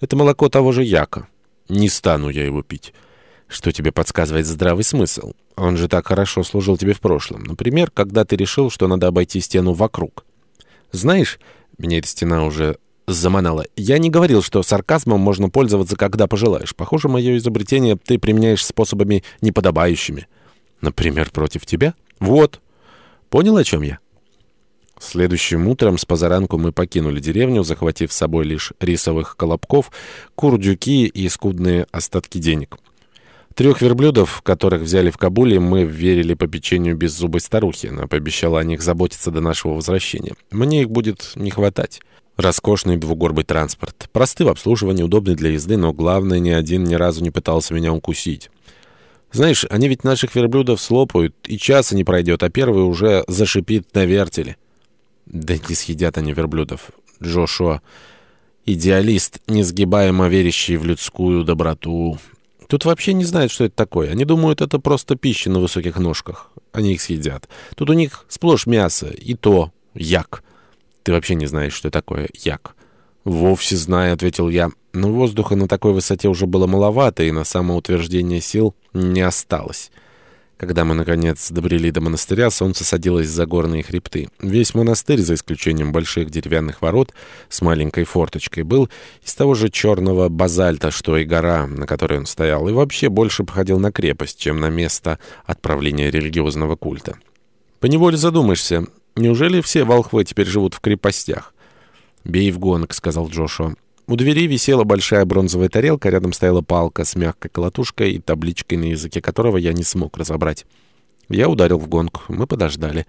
Это молоко того же Яка. Не стану я его пить. Что тебе подсказывает здравый смысл? Он же так хорошо служил тебе в прошлом. Например, когда ты решил, что надо обойти стену вокруг. Знаешь, меня эта стена уже заманала. Я не говорил, что сарказмом можно пользоваться, когда пожелаешь. Похоже, мое изобретение ты применяешь способами неподобающими. Например, против тебя? Вот. Понял, о чем я? Следующим утром с позаранку мы покинули деревню, захватив с собой лишь рисовых колобков, курдюки и скудные остатки денег. Трех верблюдов, которых взяли в Кабуле, мы верили по печенью беззубой старухи. Она пообещала о них заботиться до нашего возвращения. Мне их будет не хватать. Роскошный двугорбый транспорт. Простый в обслуживании, удобный для езды, но главное, ни один ни разу не пытался меня укусить. Знаешь, они ведь наших верблюдов слопают, и часа не пройдет, а первый уже зашипит на вертеле. Да не съедят они верблюдов. Джошуа, идеалист, несгибаемо верящий в людскую доброту. Тут вообще не знают, что это такое. Они думают, это просто пища на высоких ножках. Они их съедят. Тут у них сплошь мясо, и то як. Ты вообще не знаешь, что такое як. «Вовсе знаю», — ответил я. Но воздуха на такой высоте уже было маловато, и на самоутверждение сил не осталось. Когда мы, наконец, добрели до монастыря, солнце садилось за горные хребты. Весь монастырь, за исключением больших деревянных ворот с маленькой форточкой, был из того же черного базальта, что и гора, на которой он стоял, и вообще больше походил на крепость, чем на место отправления религиозного культа. Поневоле задумаешься, неужели все волхвы теперь живут в крепостях? «Бей в гонг», — сказал Джошуа. У двери висела большая бронзовая тарелка, рядом стояла палка с мягкой колотушкой и табличкой, на языке которого я не смог разобрать. Я ударил в гонг. Мы подождали.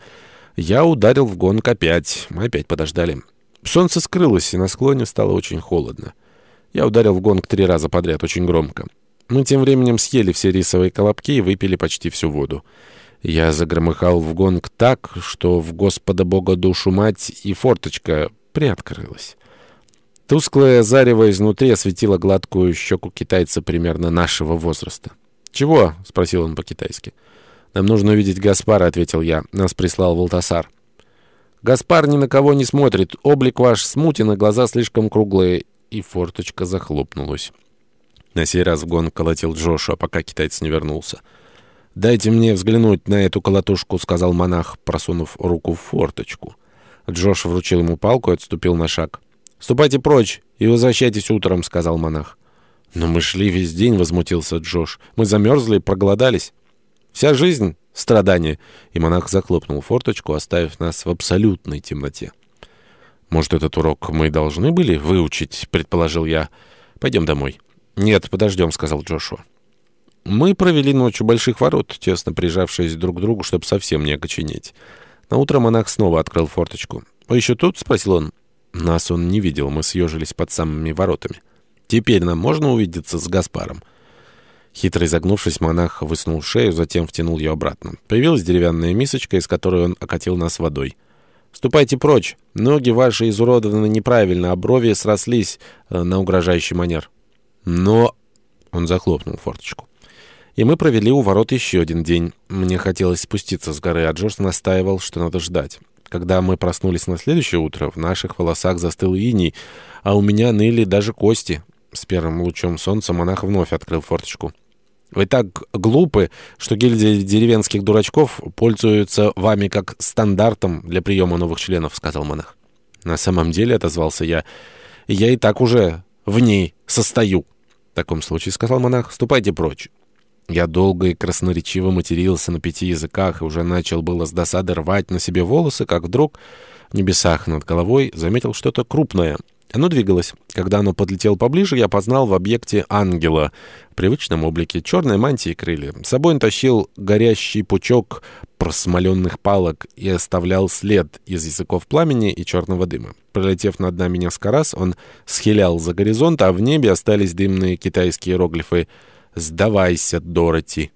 Я ударил в гонг опять. Мы опять подождали. Солнце скрылось, и на склоне стало очень холодно. Я ударил в гонг три раза подряд, очень громко. Мы тем временем съели все рисовые колобки и выпили почти всю воду. Я загромыхал в гонг так, что в Господа Бога душу мать и форточка приоткрылась. Тусклое зарево изнутри осветило гладкую щеку китайца примерно нашего возраста. «Чего?» — спросил он по-китайски. «Нам нужно увидеть Гаспара», — ответил я. «Нас прислал Волтасар». «Гаспар ни на кого не смотрит. Облик ваш смутен, а глаза слишком круглые». И форточка захлопнулась. На сей раз гон колотил Джошу, а пока китаец не вернулся. «Дайте мне взглянуть на эту колотушку», — сказал монах, просунув руку в форточку. Джош вручил ему палку и отступил на шаг. «Ступайте прочь и возвращайтесь утром», — сказал монах. «Но мы шли весь день», — возмутился Джош. «Мы замерзли, проголодались. Вся жизнь — страдание». И монах захлопнул форточку, оставив нас в абсолютной темноте. «Может, этот урок мы должны были выучить?» — предположил я. «Пойдем домой». «Нет, подождем», — сказал Джошуа. Мы провели ночь у больших ворот, тесно прижавшись друг к другу, чтобы совсем не окоченеть. На утро монах снова открыл форточку. «Вы еще тут?» — спросил он. Нас он не видел, мы съежились под самыми воротами. «Теперь нам можно увидеться с Гаспаром?» Хитро изогнувшись, монах высунул шею, затем втянул ее обратно. Появилась деревянная мисочка, из которой он окатил нас водой. «Ступайте прочь! Ноги ваши изуродованы неправильно, а брови срослись э, на угрожающий манер». «Но...» — он захлопнул форточку. И мы провели у ворот еще один день. Мне хотелось спуститься с горы, а Джордж настаивал, что надо ждать. Когда мы проснулись на следующее утро, в наших волосах застыл иней, а у меня ныли даже кости. С первым лучом солнца монах вновь открыл форточку. «Вы так глупы, что гильдия деревенских дурачков пользуется вами как стандартом для приема новых членов», — сказал монах. «На самом деле», — отозвался я, — «я и так уже в ней состою». «В таком случае», — сказал монах, — «ступайте прочь». Я долго и красноречиво матерился на пяти языках и уже начал было с досады рвать на себе волосы, как вдруг в небесах над головой заметил что-то крупное. Оно двигалось. Когда оно подлетело поближе, я познал в объекте ангела в привычном облике, черной мантии и крылья. С собой он тащил горящий пучок просмоленных палок и оставлял след из языков пламени и черного дыма. Пролетев над нами несколько раз, он схилял за горизонт, а в небе остались дымные китайские иероглифы «Сдавайся, Дороти!»